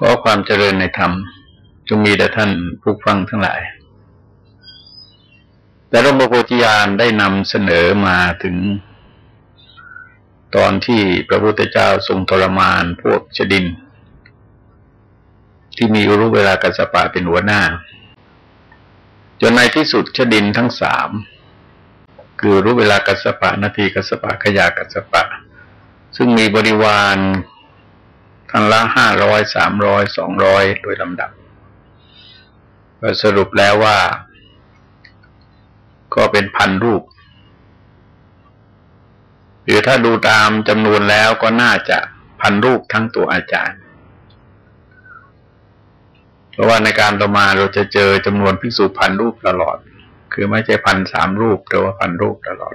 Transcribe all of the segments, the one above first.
ขอความเจริญในธรรมจงมีแด่ท่านผู้ฟังทั้งหลาย แต่รมโพธิญาณได้นำเสนอมาถึง ตอนที่พระพุทธเจ้าทรงทรมานพวกชดิน ที่มีรู้เวลากัสปะเป็นหัวหน้า จนในที่สุดชดินทั้งสาม คือรู้เวลากัสปะนาทีกัสปะขยากัสปะ ซึ่งมีบริวาร ท่านละห้าร้อยสามร้อยสองร้อยโดยลำดับสรุปแล้วว่า ก็เป็นพันรูป หรือถ้าดูตามจำนวนแล้วก็น่าจะพันรูปทั้งตัวอาจารย์ เพราะว่าในการต่อมาเราจะเจอจำนวนภิกษุพันรูปตลอด คือไม่ใช่พันสามรูปแต่ว่าพันรูปตลอด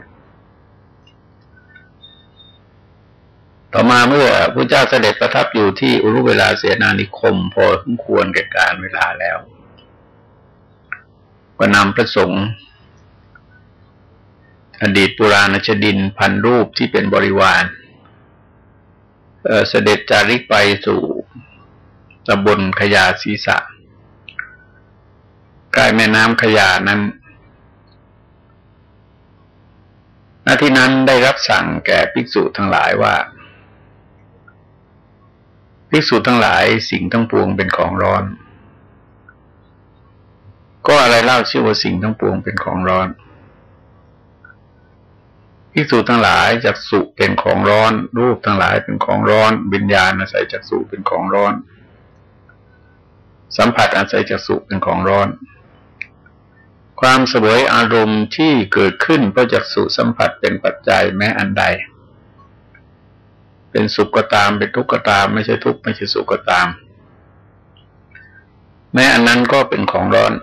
ต่อมาเมื่อพระเจ้าเสด็จประทับอยู่ที่อุรุเวลาเสนานิคม พอสมควรแก่การเวลาแล้ว ก็นำพระสงฆ์อดีตปุราณชดินพันรูปที่เป็นบริวารเสด็จจาริกไปสู่ตำบลขยาศีสะใกล้แม่น้ำขยานั้นณที่นั้นได้รับสั่งแก่ภิกษุทั้งหลายว่า ภิกษุทั้งหลายสิ่งทั้งปวงเป็นของร้อน ก็อะไรเล่าชื่อว่าสิ่งทั้งปวงเป็นของร้อนภิกษุทั้งหลายจักสุเป็นของร้อน รูปทั้งหลายเป็นของร้อนวิญญาณอาศัยจักสุเป็นของร้อน สัมผัสอาศัยจักสุเป็นของร้อน ความสวยอารมณ์ที่เกิดขึ้นเพราะจักสุสัมผัสเป็นปัจจัยแม้อันใด เป็นสุขก็ตาม เป็นทุกข์ก็ตาม ไม่ใช่ทุกข์ไม่ใช่สุขก็ตาม แม้อันนั้นก็เป็นของร้อน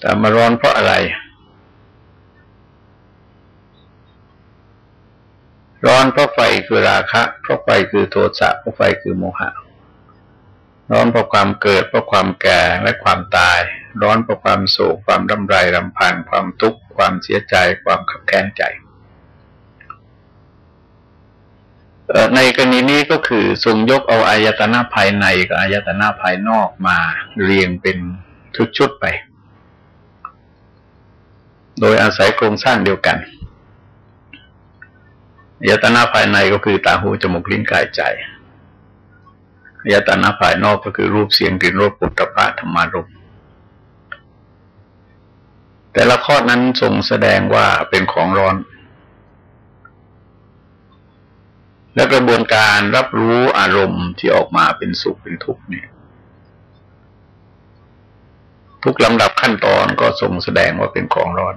แต่มาร้อนเพราะอะไร ร้อนเพราะไฟคือราคะ เพราะไฟคือโทสะเพราะไฟคือโมหะร้อนเพราะความเกิดเพราะความแก่และความตาย ร้อนเพราะความโศกความรำไรรำพันความทุกข์ความเสียใจ ความขับแค้นใจ ในกรณีนี้ก็คือทรงยกเอาอายตนะภายในกับอายตนะภายนอกมาเรียงเป็นชุดๆไป โดยอาศัยโครงสร้างเดียวกันอายตนะภายในก็คือตาหูจมูกลิ้นกายใจอายตนะภายนอกก็คือรูปเสียงกลิ่นรสปุถะพะธรรมารมแต่ละข้อนั้นทรงแสดงว่าเป็นของร้อน และกระบวนการรับรู้อารมณ์ที่ออกมาเป็นสุขเป็นทุกข์เนี่ย ทุกลำดับขั้นตอนก็ทรงแสดงว่าเป็นของร้อน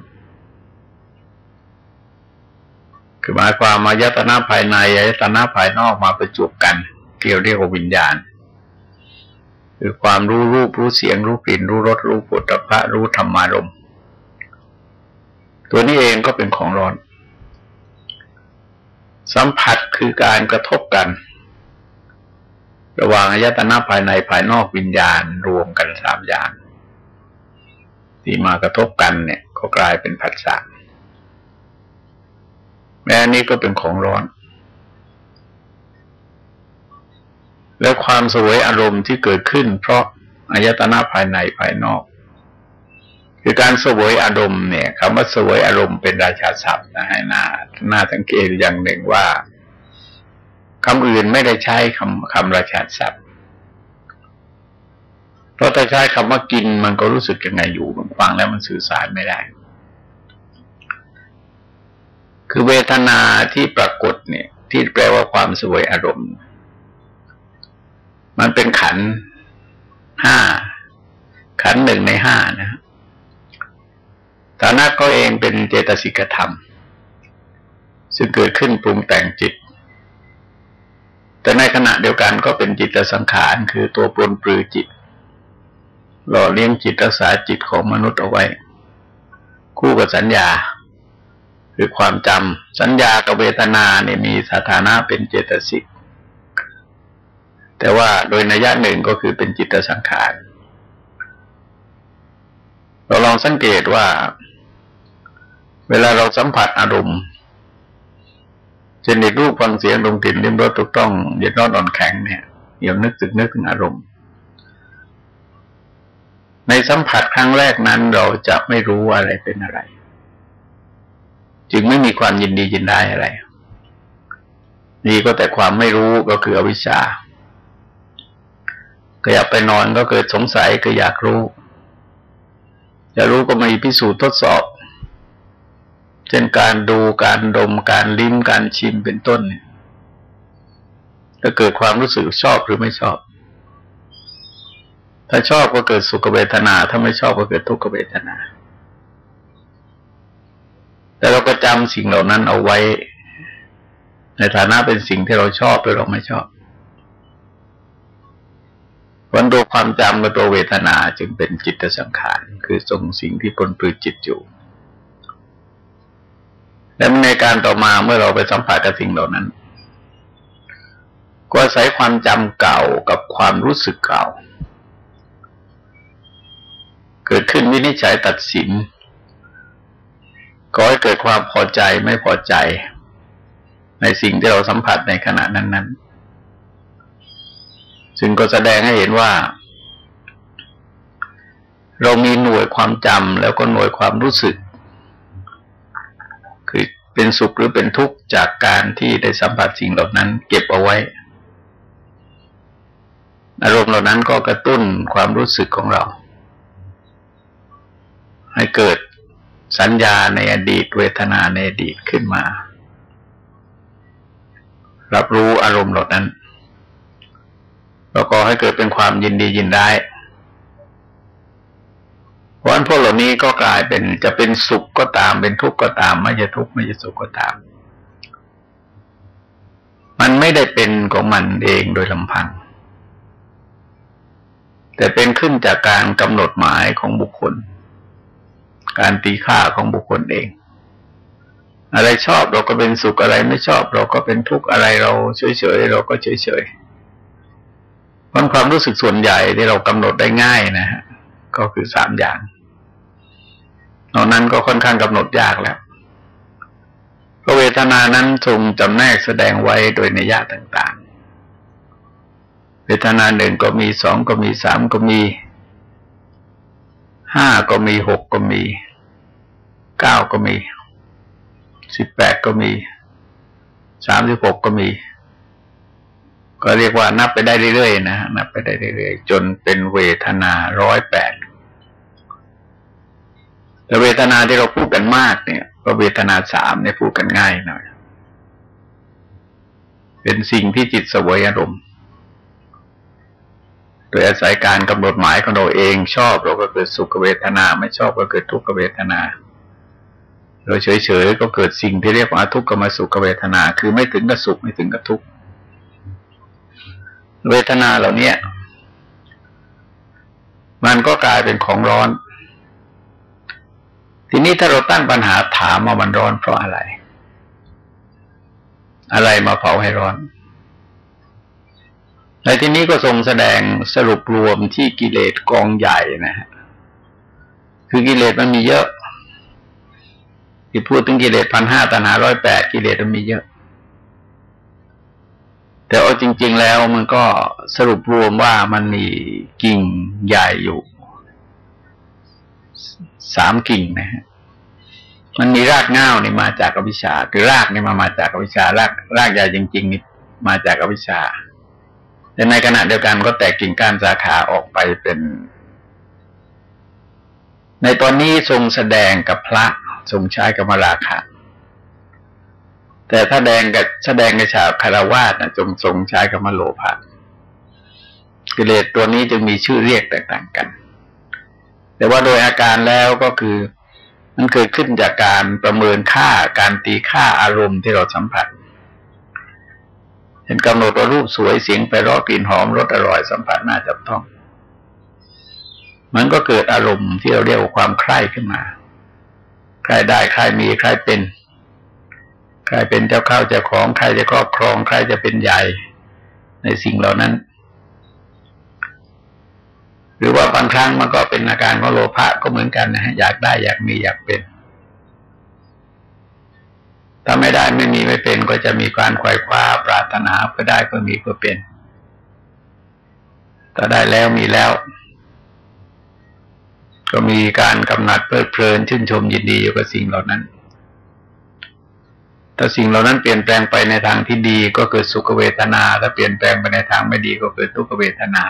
คือหมายความมายตนาภายในยตนาภายนอกมาประจบกันเกี่ยวเรียกว่าวิญญาณ คือความรู้รูปรู้เสียงรู้กลิ่นรู้รสรู้ปุถะรู้ธรรมารมตัวนี้เองก็เป็นของร้อน สัมผัสคือการกระทบกัน ระหว่างอายตนะภายในภายนอกวิญญาณรวมกันสามอย่าง ที่มากระทบกันเนี่ยก็กลายเป็นผัสสะแม้นี้ก็เป็นของร้อน และความสวยอารมณ์ที่เกิดขึ้น เพราะอายตนะภายในภายนอก คือการสวยอารมณ์เนี่ยคำว่าสวยอารมณ์เป็นราชาศัพท์นะให้หน้าหน้าสังเกตอย่างหนึ่งว่าคำอื่นไม่ได้ใช้คำคำราชาศัพท์เพราะถ้าใช้คำว่ากินมันก็รู้สึกยังไงอยู่ฟังแล้วมันสื่อสารไม่ได้ คือเวทนาที่ปรากฏเนี่ย ที่แปลว่าความสวยอารมณ์ มันเป็นขันห้าขันหนึ่งในห้านะ ฐานะก็เองเป็นเจตสิกธรรม ซึ่งเกิดขึ้นปรุงแต่งจิต แต่ในขณะเดียวกันก็เป็นจิตสังขาร คือตัวปลนปลือจิต หล่อเลี้ยงจิตรักษาจิตของมนุษย์เอาไว้ คู่กับสัญญา คือความจำสัญญากับเวทนาเนี่ยมีสถานะเป็นเจตสิก แต่ว่าโดยนัยหนึ่งก็คือเป็นจิตสังขารเราลองสังเกตว่า เวลาเราสัมผัสอารมณ์เช่นในรูปฟังเสียงดมกลิ่นลิ้มรสถูกต้องเย็นร้อนอ่อนแข็งเนี่ยเดี๋ยวนึกถึงนึกถึงอารมณ์ ในสัมผัสครั้งแรกนั้นเราจะไม่รู้อะไรเป็นอะไร จึงไม่มีความยินดียินได้อะไร นี่ก็แต่ความไม่รู้ก็คืออวิชชาก็อยากไปนอนก็เกิดสงสัยก็อยากรู้จะรู้ก็มีพิสูจน์ทดสอบ เช่นการดูการดมการลิ้มการชิมเป็นต้นเนี่ยจะเกิดความรู้สึกชอบหรือไม่ชอบ ถ้าชอบก็เกิดสุขเวทนา ถ้าไม่ชอบก็เกิดทุกขเวทนา แต่เราก็จำสิ่งเหล่านั้นเอาไว้ ในฐานะเป็นสิ่งที่เราชอบหรือเราไม่ชอบวันตัวความจำกับตัวเวทนาจึงเป็นจิตสังขาร คือทรงสิ่งที่ปนปืนจิตอยู่ และในการต่อมาเมื่อเราไปสัมผัสกับสิ่งเหล่านั้น ก็อาศัยความจำเก่ากับความรู้สึกเก่า เกิดขึ้นวินิจฉัยตัดสินก็ให้เกิดความพอใจไม่พอใจ ในสิ่งที่เราสัมผัสในขณะนั้น ๆ ซึ่งก็แสดงให้เห็นว่า เรามีหน่วยความจำแล้วก็หน่วยความรู้สึก เป็นสุขหรือเป็นทุกข์จากการที่ได้สัมผัสสิ่งเหล่านั้น เก็บเอาไว้ อารมณ์เหล่านั้นก็กระตุ้นความรู้สึกของเรา ให้เกิดสัญญาในอดีตเวทนาในอดีตขึ้นมา รับรู้อารมณ์เหล่านั้นแล้วก็ให้เกิดเป็นความยินดียินได้ เพราะฉะนั้นพวกเหล่านี้ก็กลายเป็นจะเป็นสุขก็ตาม เป็นทุกข์ก็ตาม ไม่ใช่ทุกข์ไม่ใช่สุขก็ตาม มันไม่ได้เป็นของมันเองโดยลำพัง แต่เป็นขึ้นจากการกำหนดหมายของบุคคล การตีค่าของบุคคลเอง อะไรชอบเราก็เป็นสุขอะไรไม่ชอบ เราก็เป็นทุกข์อะไรเราเฉยๆเราก็เฉยๆเพราะความรู้สึกส่วนใหญ่ที่เรากำหนดได้ง่ายนะฮะก็คือสามอย่าง นอกนั้นก็ค่อนข้างกำหนดยากแล้วพระเวทนานั้นทรงจำแนกแสดงไว้โดยในยะต่างๆ เวทนาหนึ่งก็มีสองก็มีสามก็มีห้าก็มีหกก็มีเก้าก็มีสิบแปดก็มีสามสิบหกก็มี ก็เรียกว่านับไปได้เรื่อยๆนะนับไปได้เรื่อยๆ จนเป็นเวทนาร้อยแปด แต่เวทนาที่เราพูดกันมากเนี่ยก็เวทนาสามเนี่ยพูดกันง่ายหน่อย เป็นสิ่งที่จิตสวยอารมณ์ โดยอาศัยการกำหนดหมายของเราเองชอบเราก็เกิดสุขเวทนา ไม่ชอบก็เกิดทุกขเวทนาเราเฉยๆก็เกิดสิ่งที่เรียกว่าทุกขมสุขเวทนา คือไม่ถึงกับสุขไม่ถึงกับทุกข์เวทนาเหล่านี้มันก็กลายเป็นของร้อน ทีนี้ถ้าเราตั้งปัญหาถามว่ามันร้อนเพราะอะไร อะไรมาเผาให้ร้อน ในที่นี้ก็ทรงแสดงสรุปรวมที่กิเลสกองใหญ่นะฮะคือกิเลสมันมีเยอะที่พูดถึงกิเลสพันห้าตันหาร้อยแปดกิเลสมันมีเยอะ แต่เอาจริง ๆ แล้วมันก็สรุปรวมว่ามันมีกิ่งใหญ่อยู่ สามกิ่งนะฮะมันมีรากเง้านี่มาจากอวิชชา คือรากนี่มามาจากอวิชชารากรากใหญ่จริงๆนี่มาจากอวิชชา แต่ในขณะเดียวกันก็แตกกิ่งก้านสาขาออกไปเป็น ในตอนนี้ทรงแสดงกับพระทรงใช้กับมาราคะแต่ถ้าแดงกับแสดงในชาวคารวาสนะจงทรงใช้คำว่าโลภะกิเลสตัวนี้จึงมีชื่อเรียกแตกต่างกัน แต่ว่าโดยอาการแล้วก็คือ มันเกิดขึ้นจากการประเมินค่าการตีค่าอารมณ์ที่เราสัมผัสเห็นกำหนดว่ารูปสวยเสียงไปรอกลิ่นหอมรสอร่อยสัมผัสน่าจับต้อง มันก็เกิดอารมณ์ที่เราเรียกว่าความใคร่ขึ้นมา ใครได้ใครมีใครเป็น ใครเป็นเจ้าข้าวเจ้าของใครจะครอบครอง ใครจะเป็นใหญ่ในสิ่งเหล่านั้น หรือว่าบางครั้งมันก็เป็นอาการของโลภะก็เหมือนกันนะฮะอยากได้อยากมีอยากเป็น ถ้าไม่ได้ไม่มีไม่เป็นก็จะมีการควายคว้าปรารถนาเพื่อได้เพื่อมีเพื่อเป็นถ้าได้แล้วมีแล้ว ก็มีการกำหนัดเพลิดเพลินชื่นชมยินดีอยู่กับสิ่งเหล่านั้นถ้าสิ่งเหล่านั้นเปลี่ยนแปลงไปในทางที่ดีก็เกิดสุขเวทนา ถ้าเปลี่ยนแปลงไปในทางไม่ดีก็เกิดทุกขเวทนา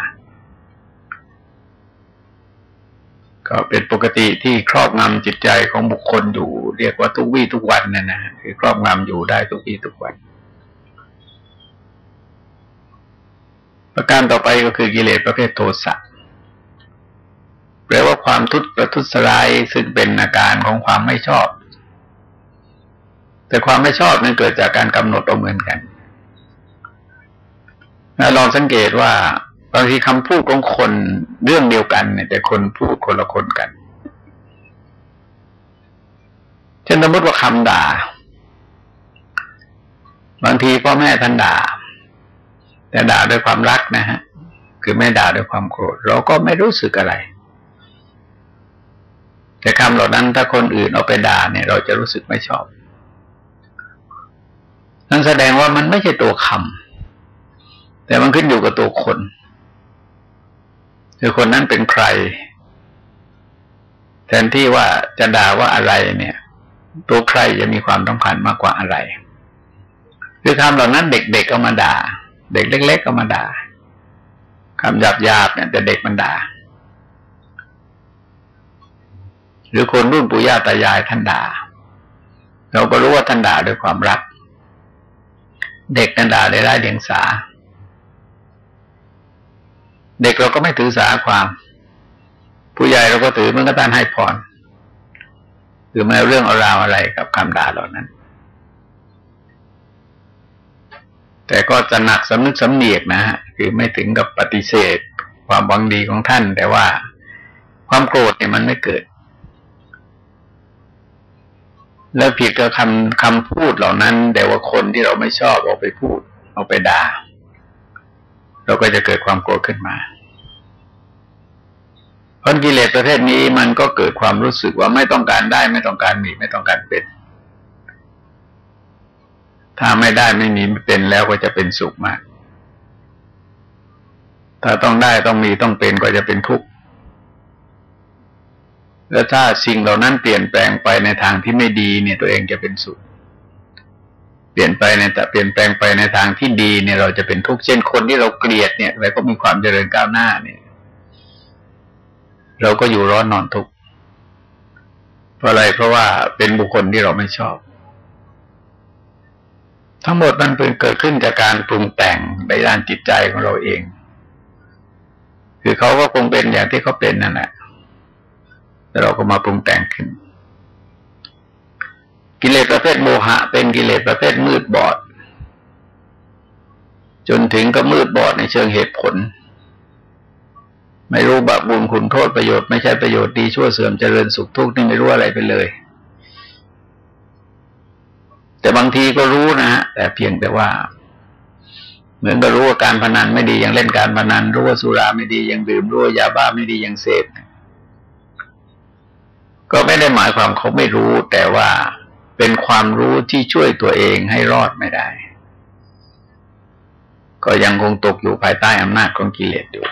ก็เป็นปกติที่ครอบงำจิตใจของบุคคลอยู่ เรียกว่าทุกวี่ทุกวันนั่นนะคือครอบงำอยู่ได้ทุกวี่ทุกวัน ประการต่อไปก็คือกิเลสประเภทโทสะแปลว่าความทุจประทุษร้ายซึ่งเป็นอาการของความไม่ชอบ แต่ความไม่ชอบนั้นเกิดจากการกำหนดเอาเหมือนกันลองสังเกตว่า บางทีคำพูดของคนเรื่องเดียวกันเนี่ยแต่คนพูดคนละคนกันเช่นสมมติว่าคำด่า บางทีพ่อแม่ท่านด่า แต่ด่าด้วยความรักนะฮะ คือไม่ด่าด้วยความโกรธเราก็ไม่รู้สึกอะไร แต่คำเหล่านั้นถ้าคนอื่นเอาไปด่าเนี่ย เราจะรู้สึกไม่ชอบนั่นแสดงว่ามันไม่ใช่ตัวคำแต่มันขึ้นอยู่กับตัวคน คือคนนั้นเป็นใคร แทนที่ว่าจะด่าว่าอะไรเนี่ย ตัวใครจะมีความต้องการมากกว่าอะไร คือคำเหล่านั้นเด็กๆเอามาด่า เด็กเล็กๆเอามาด่าคำหยาบๆเนี่ยแต่เด็กมันด่าหรือคนรุ่นปู่ย่าตายายท่านด่า เราก็รู้ว่าท่านด่าด้วยความรัก เด็กนั่นด่าได้ไร้เดียงสา เด็กเราก็ไม่ถือสาความ ผู้ใหญ่เราก็ถือมันก็ต้านให้พรคือไม่เรื่องเอาราวอะไรกับคำด่าเหล่านั้น แต่ก็จะหนักสำนึกสำเนียกนะฮะคือไม่ถึงกับปฏิเสธ ความหวังดีของท่าน แต่ว่าความโกรธเนี่ยมันไม่เกิด แล้วผิดกับคำคำพูดเหล่านั้น แต่ว่าคนที่เราไม่ชอบเอาไปพูด เอาไปด่า เราก็จะเกิดความโกรธขึ้นมา พราะกิเลสประเภทนี้มันก็เกิดความรู้สึกว่าไม่ต้องการได้ ไม่ต้องการมีไม่ต้องการเป็น ถ้าไม่ได้ไม่มีไม่เป็นแล้วก็จะเป็นสุขมาก ถ้าต้องได้ต้องมีต้องเป็นก็จะเป็นทุกข์แล้วถ้าสิ่งเหล่านั้นเปลี่ยนแปลงไปในทางที่ไม่ดีเนี่ยตัวเองจะเป็นสุข เปลี่ยนไปในแต่เปลี่ยนแปลงไปในทางที่ดีเนี่ยเราจะเป็นทุกข์เช่นคนที่เราเกลียดเนี่ยแล้วก็มีความเจริญก้าวหน้าเนี่ย เราก็อยู่ร้อนนอนทุกข์เพราะอะไรเพราะว่าเป็นบุคคลที่เราไม่ชอบ ทั้งหมดมันเป็นเกิดขึ้นจากการปรุงแต่งในด้านจิตใจของเราเอง คือเขาก็คงเป็นอย่างที่เขาเป็นนั่นแหละแล้วเราก็มาปรุงแต่งขึ้น กิเลสประเภทโมหะ เป็นกิเลสประเภทมืดบอด จนถึงก็มืดบอดในเชิงเหตุผล ไม่รู้บาปบุญคุณโทษประโยชน์ไม่ใช่ประโยชน์ดีชั่วเสื่อมเจริญสุขทุกข์นี่ไม่รู้อะไรไปเลย แต่บางทีก็รู้นะฮะแต่เพียงแต่ว่า เหมือนก็รู้ว่าการพนันไม่ดียังเล่นการพนันรู้ว่าสุราไม่ดียังดื่มรู้ว่ายาบ้าไม่ดียังเสพก็ไม่ได้หมายความเขาไม่รู้ แต่ว่าเป็นความรู้ที่ช่วยตัวเองให้รอดไม่ได้ ก็ยังคงตกอยู่ภายใต้อำนาจของกิเลสอยู่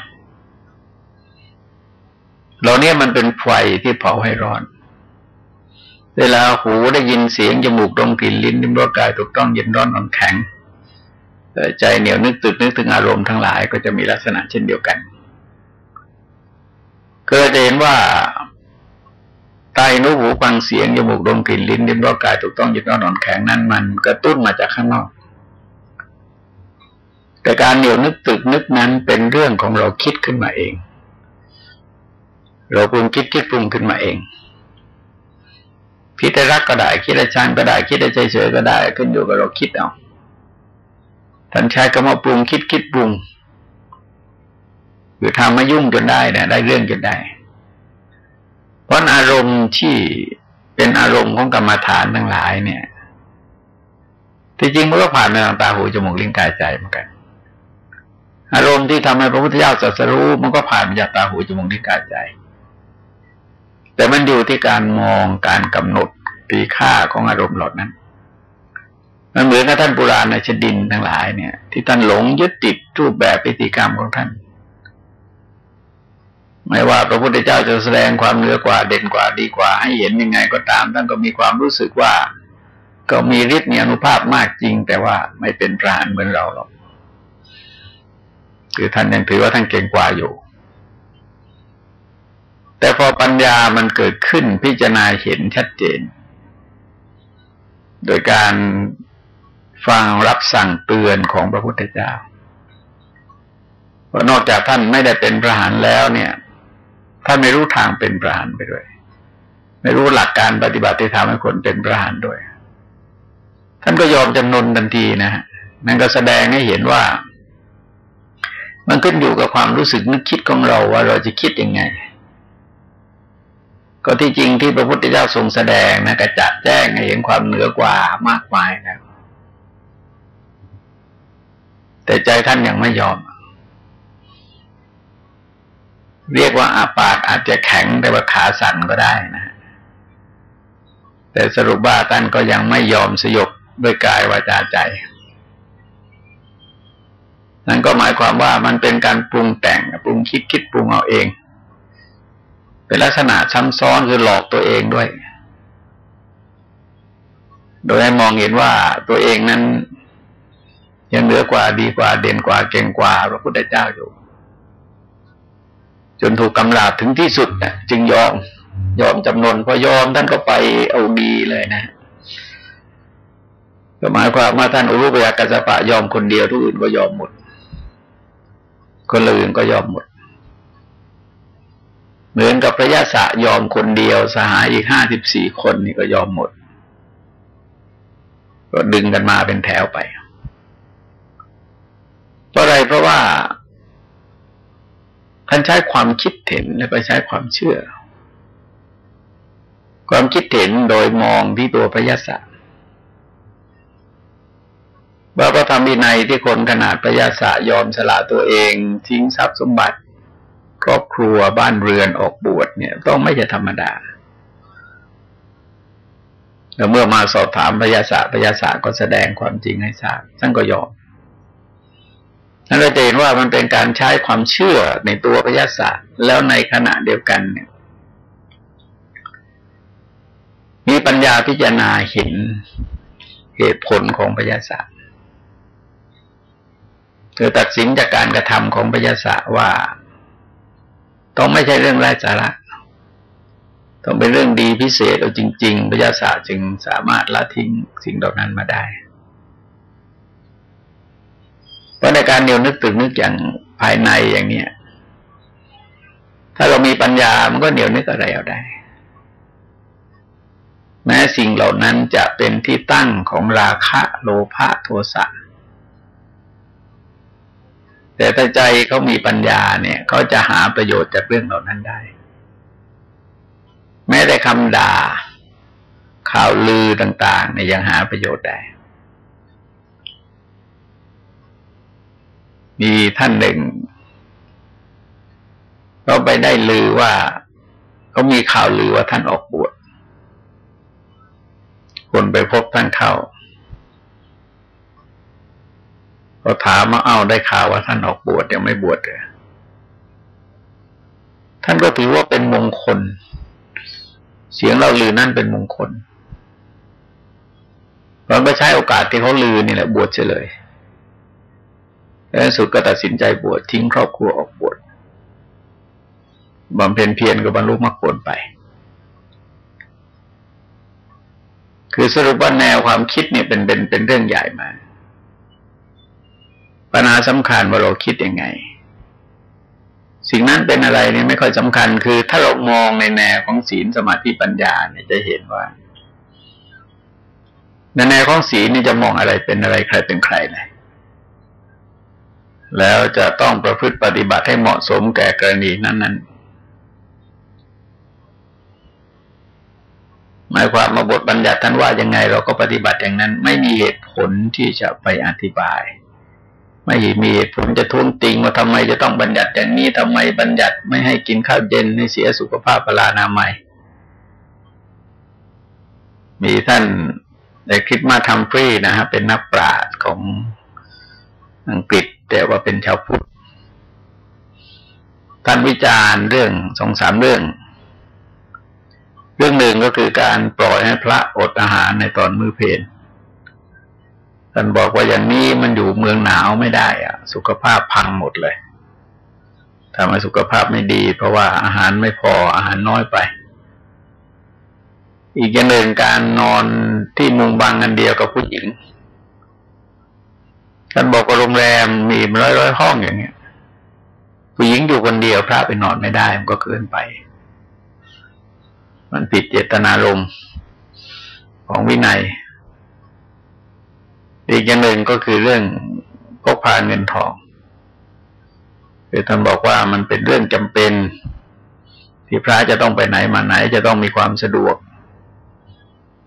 เราเนี่ยมันเป็นไฟที่เผาให้ร้อน เวลาหูได้ยินเสียงจมูกดมกลิ่นลิ้นนิ้มรสกายถูกต้องเย็นร้อนอ่อนแข็งใจเหนียวนึกตึกนึกถึงอารมณ์ทั้งหลายก็จะมีลักษณะเช่นเดียวกันก็จะเห็นว่าตายนูหูฟังเสียงจมูกดมกลิ่นลิ้นลิ้มรสกายถูกต้องยึดนอนนอนแข็งนั้นมันกระตุ้นมาจากข้างนอก แต่การเหนียวนึกตึกนึกนั้นเป็นเรื่องของเราคิดขึ้นมาเอง เราปรุงคิดคิดปรุงขึ้นมาเองคิดได้รักก็ได้ คิดได้ชังก็ได้ คิดได้ใจเฉยก็ได้ขึ้นอยู่กับเราคิดเอาท่านใช้คำว่าปรุงคิดคิดปรุงหรือทำมายุ่งจนได้เนี่ยได้เรื่องจนได้ เพราะอารมณ์ที่เป็นอารมณ์ของกรรมฐานทั้งหลายเนี่ยที่จริงมันก็ผ่านมาทางตาหูจมูกลิ้นกายใจเหมือนกัน อารมณ์ที่ทำให้พระพุทธเจ้าตรัสรู้มันก็ผ่านมาจากตาหูจมูกลิ้นกายใจ แต่มันอยู่ที่การมองการกำหนดตีค่าของอารมณ์เหล่านั้น มันเหมือนกับท่านโบราณในชดินทั้งหลายเนี่ย ที่ท่านหลงยึดติดรูปแบบพิธีกรรมของท่าน ไม่ว่าพระพุทธเจ้าจะแสดงความเหนือกว่าเด่นกว่าดีกว่า ให้เห็นยังไงก็ตามท่านก็มีความรู้สึกว่า ก็มีฤทธิ์มีอนุภาพมากจริง แต่ว่าไม่เป็นพระเหมือนเราหรอกคือท่านยังถือว่าท่านเก่งกว่าอยู่ แต่พอปัญญามันเกิดขึ้นพิจารณาเห็นชัดเจน โดยการฟังรับสั่งเตือนของพระพุทธเจ้าเพราะนอกจากท่านไม่ได้เป็นพระหานแล้วเนี่ยท่านไม่รู้ทางเป็นพระหานไปด้วย ไม่รู้หลักการปฏิบัติที่ทำให้คนเป็นพระหานด้วย ท่านก็ยอมจำนนทันทีนะฮะนั่นก็แสดงให้เห็นว่า มันขึ้นอยู่กับความรู้สึกนึกคิดของเราว่าเราจะคิดยังไง ก็ที่จริงที่พระพุทธเจ้าทรงแสดงนะกระจัดแจ้งให้เห็นความเหนือกว่ามากมายนะแต่ใจท่านยังไม่ยอม เรียกว่าอาปากอาจจะแข็งแต่ว่าขาสั่นก็ได้นะแต่สรุปว่าท่านก็ยังไม่ยอมสยบด้วยกายวาจาใจ นั่นก็หมายความว่ามันเป็นการปรุงแต่งปรุงคิดคิดปรุงเอาเอง เป็นลักษณะซ้ำซ้อนคือหลอกตัวเองด้วย โดยให้มองเห็นว่าตัวเองนั้น ยังเหนือกว่าดีกว่าเด่นกว่าเก่งกว่าพระพุทธเจ้าอยู่ จนถูกกำราบถึงที่สุดนะจึงยอม ยอมจำนนพอยอมท่านก็ไปเอาดีเลยนะก็หมายความว่าท่านอุรุปยากัสปะยอมคนเดียวทุกอื่นก็ยอมหมด คนอื่นก็ยอมหมด เหมือนกับพระยาศะยอมคนเดียว สหายอีกห้าสิบสี่คนนี่ก็ยอมหมด ก็ดึงกันมาเป็นแถวไป เพราะอะไรเพราะว่าท่านใช้ความคิดเห็นและไปใช้ความเชื่อ ความคิดเห็นโดยมองที่ตัวพระยาศว่าพระธรรมวินัยที่คนขนาดพระยศยอมสละตัวเอง ทิ้งทรัพย์สมบัติ ครอบครัวบ้านเรือนออกบวชเนี่ย ต้องไม่ใช่ธรรมดาแล้วเมื่อมาสอบถามพยาศพระยาศาก็แสดงความจริงให้ทราบท่านก็ยอมนั่นเราจะเห็นว่ามันเป็นการใช้ความเชื่อในตัวพยาศาสตร์แล้วในขณะเดียวกันเนี่ยมีปัญญาพิจารณาเห็นเหตุผลของพยาศาสตร์เธอตัดสินจากการกระทำของพยาศาสตร์ว่า ต้องไม่ใช่เรื่องไร้สาระ ต้องเป็นเรื่องดีพิเศษเอาจริง ๆพยาศาสตร์จึงสามารถละทิ้งสิ่งเหล่านั้นมาได้เพราะในการเดียวนึกตึกนึกอย่างภายในอย่างเนี้ย ถ้าเรามีปัญญา มันก็เหนียวนึกอะไรเอาได้ แม้สิ่งเหล่านั้นจะเป็นที่ตั้งของราคะโลภะโทสะ แต่ถ้าใจเขามีปัญญาเนี่ยเขาจะหาประโยชน์จากเรื่องเหล่านั้นได้ แม้แต่คำด่า ข่าวลือต่างๆเนี่ยยังหาประโยชน์ได้ มีท่านหนึ่งเขาไปได้ลือว่าเขามีข่าวลือว่าท่านออกบวชคนไปพบท่านเข้า ก็ถามมาเอาได้ข่าวว่าท่านออกบวชยังไม่บวชเลยท่านก็ถือว่าเป็นมงคล เสียงเราลือนั่นเป็นมงคลเราก็ใช้โอกาสที่เขาลือนี่แหละบวชเฉลยแล้วสุดก็ตัดสินใจบวชทิ้งครอบครัวออกบวชบำเพ็ญเพียรกับบรรลุมรรคผลไป คือสรุปว่าแนวความคิดเนี่ยเป็นเป็นเป็นเรื่องใหญ่มา ปัญหาสำคัญว่าเราคิดยังไง สิ่งนั้นเป็นอะไรเนี่ยไม่ค่อยสำคัญ คือถ้าเรามองในแนวของศีลสมาธิปัญญาเนี่ยจะเห็นว่าในแนวของศีลนี่จะมองอะไรเป็นอะไรใครเป็นใครเลยแล้วจะต้องประพฤติปฏิบัติให้เหมาะสมแก่กรณีนั้น ๆหมายความมาบทบัญญัติท่านว่ายังไง เราก็ปฏิบัติอย่างนั้น ไม่มีเหตุผลที่จะไปอธิบาย ไม่มีเหตุผลจะท้วงติงว่าทำไมจะต้องบัญญัติอย่างนี้ทำไมบัญญัติไม่ให้กินข้าวเย็นให้เสียสุขภาพพลานามัย มีท่านแต่คิดมาทำฟรีนะฮะเป็นนักปราชญ์ของอังกฤษ แต่ว่าเป็นชาวพุทธท่านวิจารณ์เรื่องสองสามเรื่อง เรื่องหนึ่งก็คือการปล่อยให้พระอดอาหารในตอนมื้อเพลน ท่านบอกว่าอย่างนี้มันอยู่เมืองหนาวไม่ได้อะสุขภาพพังหมดเลยทำให้สุขภาพไม่ดี เพราะว่าอาหารไม่พออาหารน้อยไป อีกอย่างหนึ่งการนอนที่มุงบังกันเดียวกับผู้หญิงท่านบอกว่าโรงแรมมีร้อยร้อยห้องอย่างเงี้ยผู้หญิงอยู่คนเดียวพระไปนอนไม่ได้มันก็เกินไป มันผิดเจตนารมณ์ของวินัย อีกอย่างหนึ่งก็คือเรื่องพกพาเงินทองคือท่านบอกว่ามันเป็นเรื่องจำเป็น ที่พระจะต้องไปไหนมาไหน จะต้องมีความสะดวก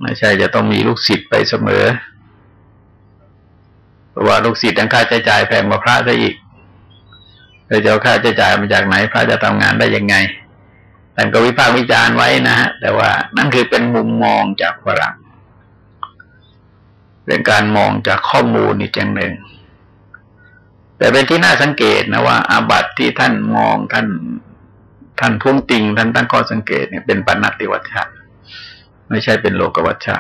ไม่ใช่จะต้องมีลูกศิษย์ไปเสมอเพราะว่าลูกศิษย์ต้องค่าใช้จ่ายแพงกว่าพระซะอีกเราจะเอาค่าใช้จ่ายมาจากไหน พระจะทำงานได้ยังไงท่ก็วิพากษ์วิจารณ์ไว้นะฮะแต่ว่านั่นคือเป็นมุมมองจากฝรั่ง เป็นการมองจากข้อมูลอีกอย่างหนึ่ง แต่เป็นที่น่าสังเกตนะว่า อาบัติที่ท่านมองท่าน ท่านทุ่งติงท่านตั้งข้อสังเกตเนี่ยเป็นปัญติวัชชะไม่ใช่เป็นโลกวัชชะ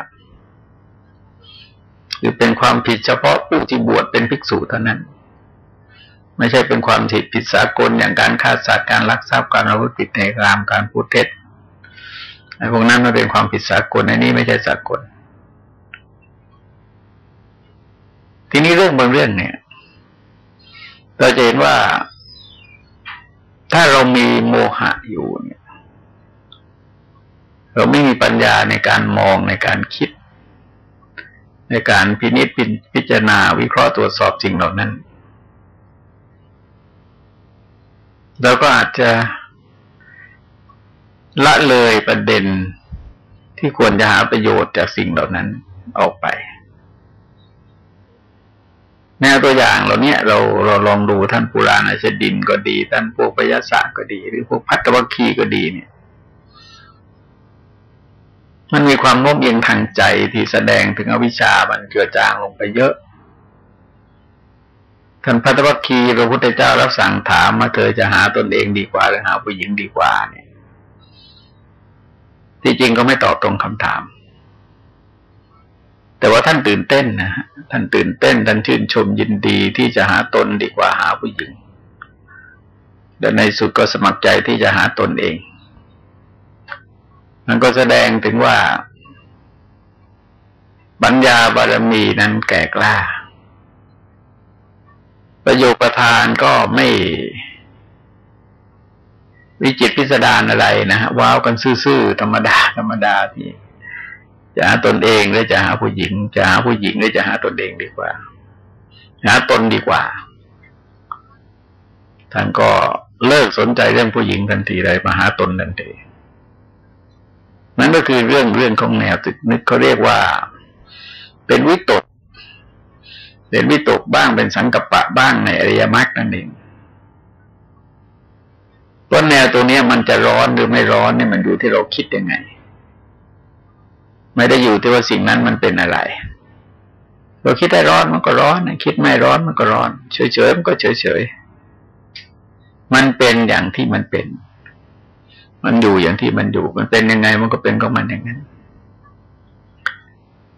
หรือเป็นความผิดเฉพาะผู้ที่บวชเป็นภิกษุเท่านั้น ไม่ใช่เป็นความผิดผิดสากลอย่างการฆ่าสัตว์การลักทรัพย์การอาวุธผิดในกรามการพูดเท็จไอ้พวกนั้นมันเป็นความผิดสากลอันนี้ไม่ใช่สากล ทีนี้เรื่องบางเรื่องเนี่ย เราจะเห็นว่าถ้าเรามีโมหะอยู่เนี่ย เราไม่มีปัญญาในการมองในการคิด ในการพินิจพิจารณาวิเคราะห์ตรวจสอบสิ่งเหล่านั้นเราก็อาจจะละเลยประเด็นที่ควรจะหาประโยชน์จากสิ่งเหล่านั้นออกไป แนวตัวอย่างเราเนี้ยเราเราลองดูท่านปุราณชดินก็ดี ท่านพวกปยศก็ดี หรือพวกพัตตวัคคีก็ดีเนี่ย มันมีความโน้มเอียงทางใจที่แสดงถึงอวิชชามันเกิดจางลงไปเยอะท่านพัตตวัคคีพระพุทธเจ้ารับสั่งถามมาเธอจะหาตนเองดีกว่าหรือหาผู้หญิงดีกว่าเนี่ยที่จริงก็ไม่ตอบตรงคำถาม แต่ว่าท่านตื่นเต้นนะฮะท่านตื่นเต้นท่านชื่นชมยินดีที่จะหาตนดีกว่าหาผู้หญิงและในสุดก็สมัครใจที่จะหาตนเอง มันก็แสดงถึงว่าปัญญาบารมีนั้นแก่กล้า ประโยคประธานก็ไม่ วิจิตพิสดารอะไรนะฮะว้าวกันซื่อๆธรรมดา ธรรมดาที่ จะหาตนเองหรือจะหาผู้หญิง จะหาผู้หญิงหรือจะหาตนเองดีกว่า หาตนดีกว่า ท่านก็เลิกสนใจเรื่องผู้หญิงทันทีเลยมาหาตนทันทีนั่นก็คือเรื่องเรื่องของแนวตึกนึกเขาเรียกว่า เป็นวิตกเป็นวิตกบ้างเป็นสังกัปปะบ้างในอริยมรรคนั่นเองเพราะแนวตัวนี้มันจะร้อนหรือไม่ร้อนเนี่ยมันอยู่ที่เราคิดยังไง ไม่ได้อยู่ที่ว่าสิ่งนั้นมันเป็นอะไรเราคิดได้ร้อนมันก็ร้อน คิดไม่ร้อนมันก็ร้อน เฉยๆมันก็เฉยๆ มันเป็นอย่างที่มันเป็น มันอยู่อย่างที่มันอยู่ มันเป็นยังไงมันก็เป็นของมันอย่างนั้น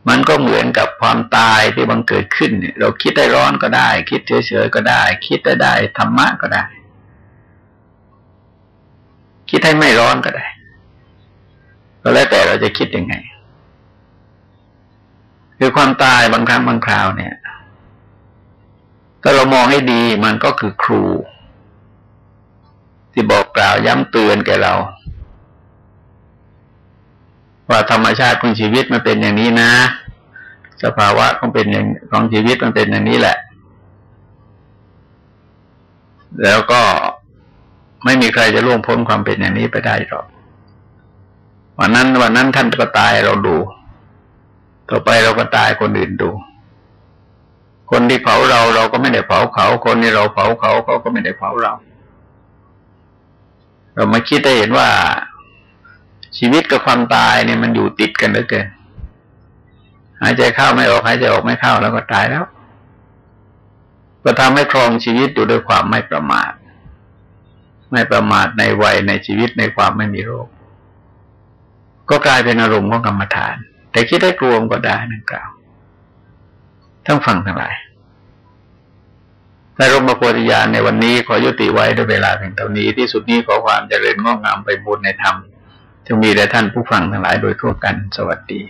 มันก็เหมือนกับความตายที่บังเกิดขึ้นเนี่ยเราคิดได้ร้อนก็ได้ คิดเฉยๆก็ได้ คิดได้ได้ธรรมะก็ได้ คิดให้ไม่ร้อนก็ได้ ก็แล้วแต่เราจะคิดยังไง คือความตายบางครั้งบางคราวเนี่ยถ้าเรามองให้ดีมันก็คือครู ที่บอกกล่าวย้ำเตือนแก่เรา ว่าธรรมชาติของชีวิตมันเป็นอย่างนี้นะ สภาวะของเป็นอย่างของชีวิตมันเป็นอย่างนี้แหละ แล้วก็ไม่มีใครจะล่วงพ้นความเป็นอย่างนี้ไปได้หรอกวันนั้นวันนั้นท่านก็ตายเราดู ต่อไปเราก็ตายคนอื่นดู คนที่เผาเราเราก็ไม่ได้เผาเขา คนที่เราเผาเขาเขาก็ไม่ได้เผาเรา เรามาคิดได้เห็นว่า ชีวิตกับความตายเนี่ยมันอยู่ติดกันเหลือเกินหายใจเข้าไม่ออกหายใจออกไม่เข้าแล้วก็ตายแล้ว ก็ทำให้ครองชีวิตอยู่ด้วยความไม่ประมาท ไม่ประมาทในวัยในชีวิตในความไม่มีโรค ก็กลายเป็นอารมณ์ของกรรมฐาน แต่คิดได้รวมก็ได้นั่นกล่าวทั้งฟังทั้งหลายในรมโพธิญาณในวันนี้ขอยุติไว้ด้วยเวลาเพียงเท่านี้ที่สุดนี้ขอความเจริญงอกงามไปบุญในธรรมจงมีแด่ท่านผู้ฟังทั้งหลายโดยทั่วกันสวัสดี